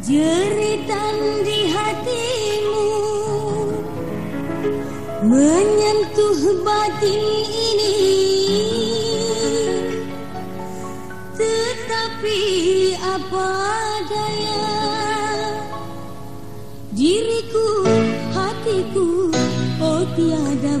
Jeritan di hatimu Menyentuh batin ini. Tetapi apa daya? Diriku, hatiku Oh tiada